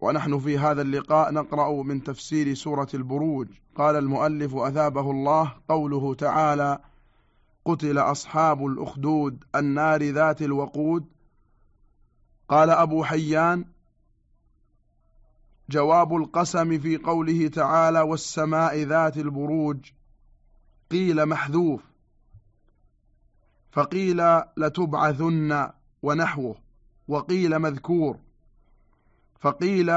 ونحن في هذا اللقاء نقرأ من تفسير سورة البروج. قال المؤلف أثابه الله قوله تعالى قتل أصحاب الأخدود النار ذات الوقود. قال أبو حيان جواب القسم في قوله تعالى والسماء ذات البروج. قيل محذوف. فقيل لتبعثن ونحوه وقيل مذكور. فقيل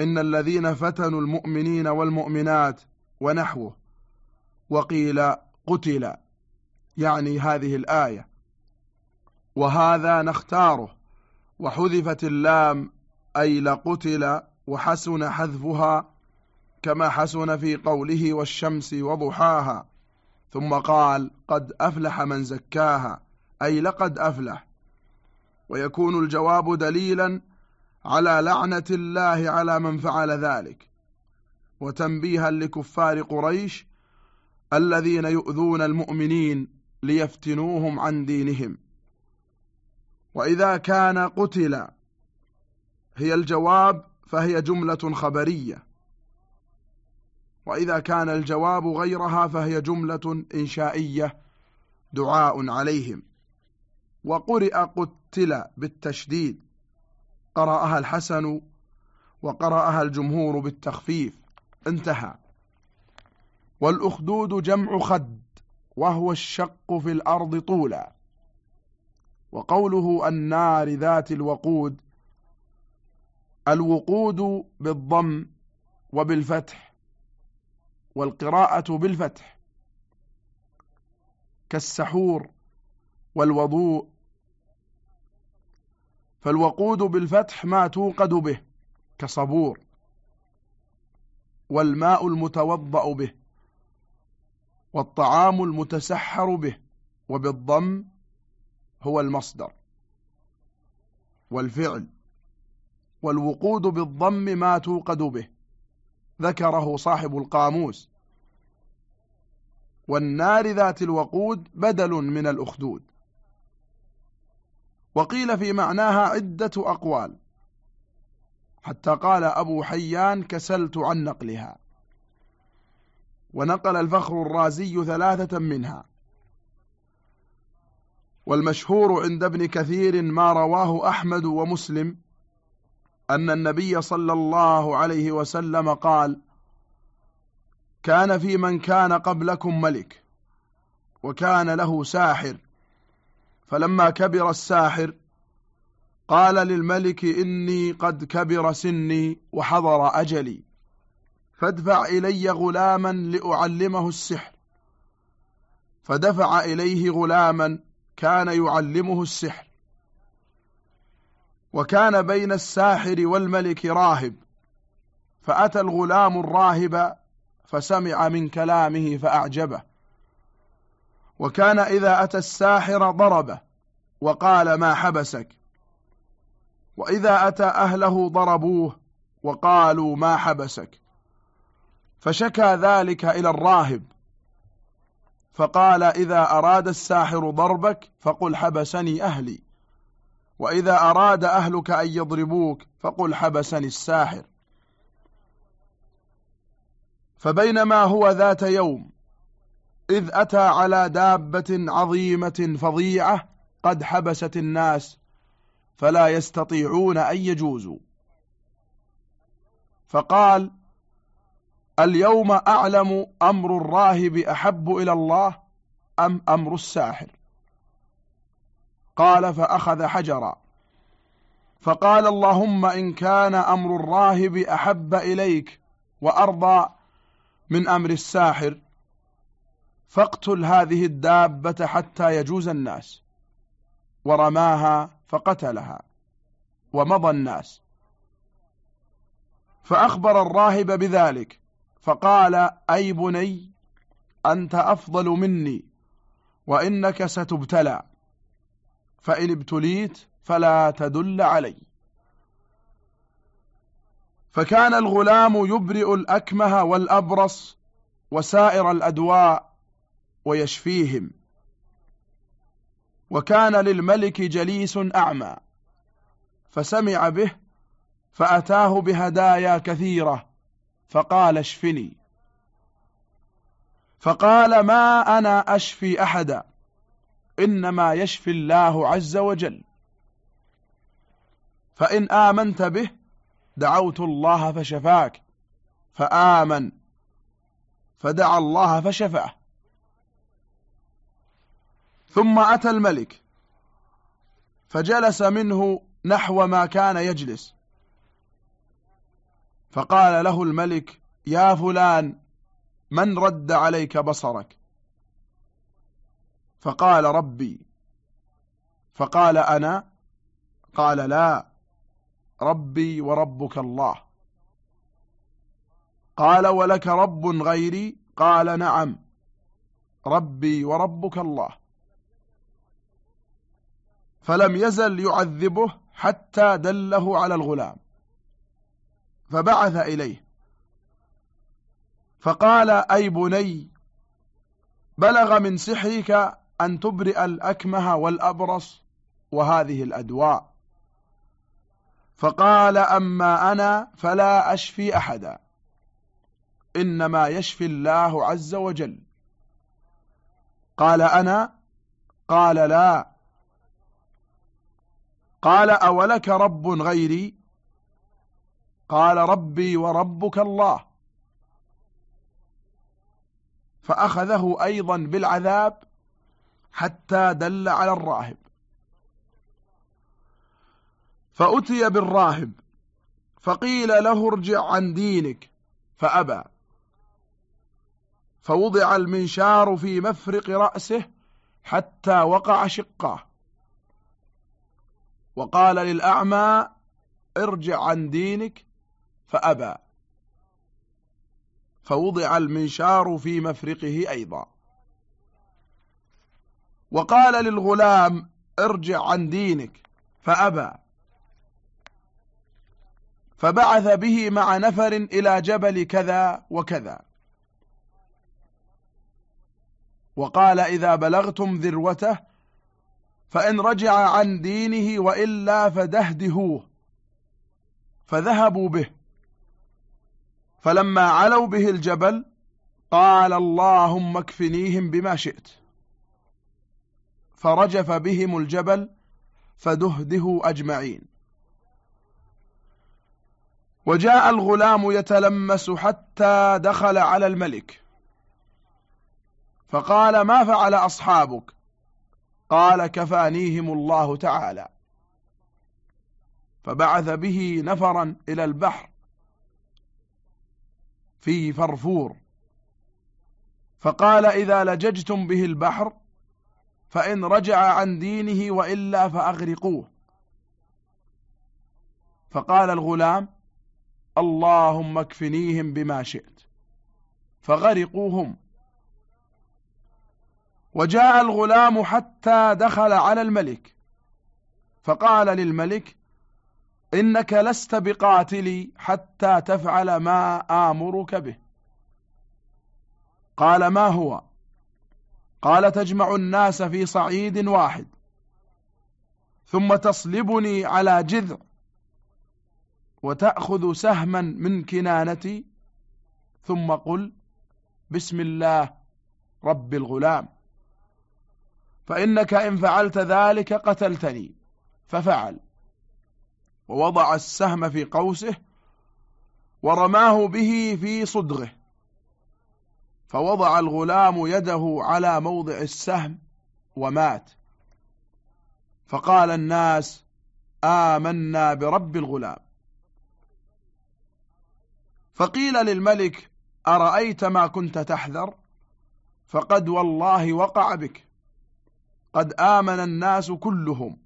إن الذين فتنوا المؤمنين والمؤمنات ونحوه وقيل قتل يعني هذه الآية. وهذا نختاره وحذفت اللام أي لقتل وحسن حذفها كما حسن في قوله والشمس وضحاها. ثم قال قد أفلح من زكاها أي لقد أفلح. ويكون الجواب دليلا على لعنة الله على من فعل ذلك وتنبيها لكفار قريش الذين يؤذون المؤمنين ليفتنوهم عن دينهم. وإذا كان قتل هي الجواب فهي جملة خبرية وإذا كان الجواب غيرها فهي جملة إنشائية دعاء عليهم. وقرئ قتل بالتشديد قرأها الحسن وقرأها الجمهور بالتخفيف. انتهى. والأخدود جمع خد وهو الشق في الأرض طولا. وقوله النار ذات الوقود الوقود بالضم وبالفتح والقراءة بالفتح. كالسحور والوضوء فالوقود بالفتح ما توقد به كصبور والماء المتوضأ به والطعام المتسحر به وبالضم هو المصدر والفعل والوقود بالضم ما توقد به ذكره صاحب القاموس. والنار ذات الوقود بدل من الأخدود. وقيل في معناها عدة أقوال. حتى قال أبو حيان كسلت عن نقلها. ونقل الفخر الرازي ثلاثة منها. والمشهور عند ابن كثير ما رواه أحمد ومسلم أن النبي صلى الله عليه وسلم قال كان في من كان قبلكم ملك وكان له ساحر فلما كبر الساحر قال للملك إني قد كبر سني وحضر أجلي فادفع إلي غلاما لأعلمه السحر. فدفع إليه غلاما كان يعلمه السحر. وكان بين الساحر والملك راهب فأتى الغلام الراهب فسمع من كلامه فأعجبه. وكان إذا أتى الساحر ضربه وقال ما حبسك. وإذا أتى أهله ضربوه وقالوا ما حبسك. فشكى ذلك إلى الراهب. فقال إذا أراد الساحر ضربك فقل حبسني أهلي. وإذا أراد أهلك أن يضربوك فقل حبسني الساحر. فبينما هو ذات يوم إذ أتى على دابة عظيمة فظيعة قد حبست الناس فلا يستطيعون أن يجوزوا. فقال اليوم أعلم أمر الراهب أحب إلى الله أم أمر الساحر؟ قال فأخذ حجرا. فقال اللهم إن كان أمر الراهب أحب إليك وأرضى من أمر الساحر فاقتل هذه الدابة حتى يجوز الناس. ورماها فقتلها. ومضى الناس. فأخبر الراهب بذلك. فقال أي بني أنت أفضل مني وإنك ستبتلى. فإن ابتليت فلا تدل علي. فكان الغلام يبرئ الأكمه والأبرص وسائر الأدواء ويشفيهم. وكان للملك جليس أعمى فسمع به فأتاه بهدايا كثيرة فقال اشفني. فقال ما أنا أشفي أحدا إنما يشفي الله عز وجل. فإن آمنت به دعوت الله فشفاك فآمن فدعا الله فشفاه. ثم أتى الملك فجلس منه نحو ما كان يجلس. فقال له الملك يا فلان من رد عليك بصرك؟ فقال ربي. فقال أنا؟ قال لا ربي وربك الله. قال ولك رب غيري؟ قال نعم ربي وربك الله. فلم يزل يعذبه حتى دله على الغلام. فبعث إليه. فقال أي بني بلغ من سحرك أن تبرئ الأكمه والأبرص وهذه الأدواء. فقال أما أنا فلا أشفي أحدا. إنما يشفي الله عز وجل. قال أنا؟ قال لا. قال أولك رب غيري؟ قال ربي وربك الله. فأخذه أيضا بالعذاب حتى دل على الراهب. فأتي بالراهب فقيل له ارجع عن دينك فأبى. فوضع المنشار في مفرق رأسه حتى وقع شقاه. وقال للأعمى ارجع عن دينك فأبى. فوضع المنشار في مفرقه أيضا. وقال للغلام ارجع عن دينك فأبى. فبعث به مع نفر إلى جبل كذا وكذا. وقال إذا بلغتم ذروته فإن رجع عن دينه وإلا فدهدهوه فذهبوا به. فلما علوا به الجبل قال اللهم اكفنيهم بما شئت. فرجف بهم الجبل فدهده أجمعين. وجاء الغلام يتلمس حتى دخل على الملك. فقال ما فعل أصحابك؟ قال كفانيهم الله تعالى. فبعث به نفرا إلى البحر في فرفور. فقال إذا لججتم به البحر فإن رجع عن دينه وإلا فأغرقوه. فقال الغلام اللهم اكفنيهم بما شئت. فغرقوهم. وجاء الغلام حتى دخل على الملك. فقال للملك إنك لست بقاتلي حتى تفعل ما آمرك به. قال ما هو؟ قال تجمع الناس في صعيد واحد ثم تصلبني على جذع وتأخذ سهما من كنانتي ثم قل بسم الله رب الغلام. فإنك إن فعلت ذلك قتلتني. ففعل. ووضع السهم في قوسه ورماه به في صدغه. فوضع الغلام يده على موضع السهم ومات. فقال الناس آمنا برب الغلام. فقيل للملك أرأيت ما كنت تحذر؟ فقد والله وقع بك. قد آمن الناس كلهم.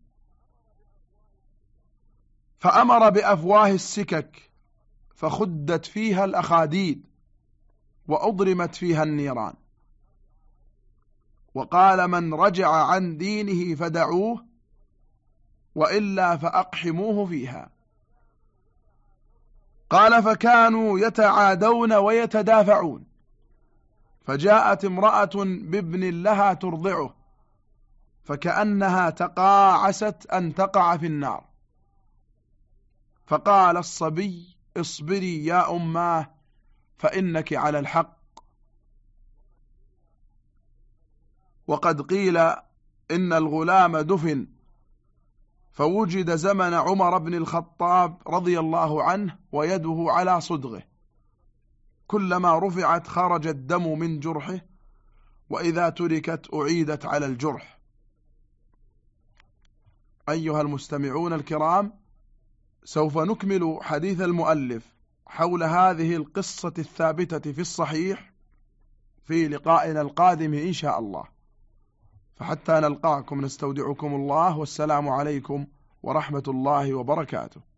فأمر بأفواه السكك فخدت فيها الأخاديد وأضرمت فيها النيران. وقال من رجع عن دينه فدعوه وإلا فأقحموه فيها. قال فكانوا يتعادون ويتدافعون. فجاءت امرأة بابن لها ترضعه. فكأنها تقاعست أن تقع في النار. فقال الصبي اصبري يا أماه فإنك على الحق. وقد قيل إن الغلام دفن فوجد زمن عمر بن الخطاب رضي الله عنه ويده على صدغه. كلما رفعت خرج الدم من جرحه وإذا تركت أعيدت على الجرح. أيها المستمعون الكرام سوف نكمل حديث المؤلف حول هذه القصة الثابتة في الصحيح في لقائنا القادم إن شاء الله. فحتى نلقاكم نستودعكم الله والسلام عليكم ورحمة الله وبركاته.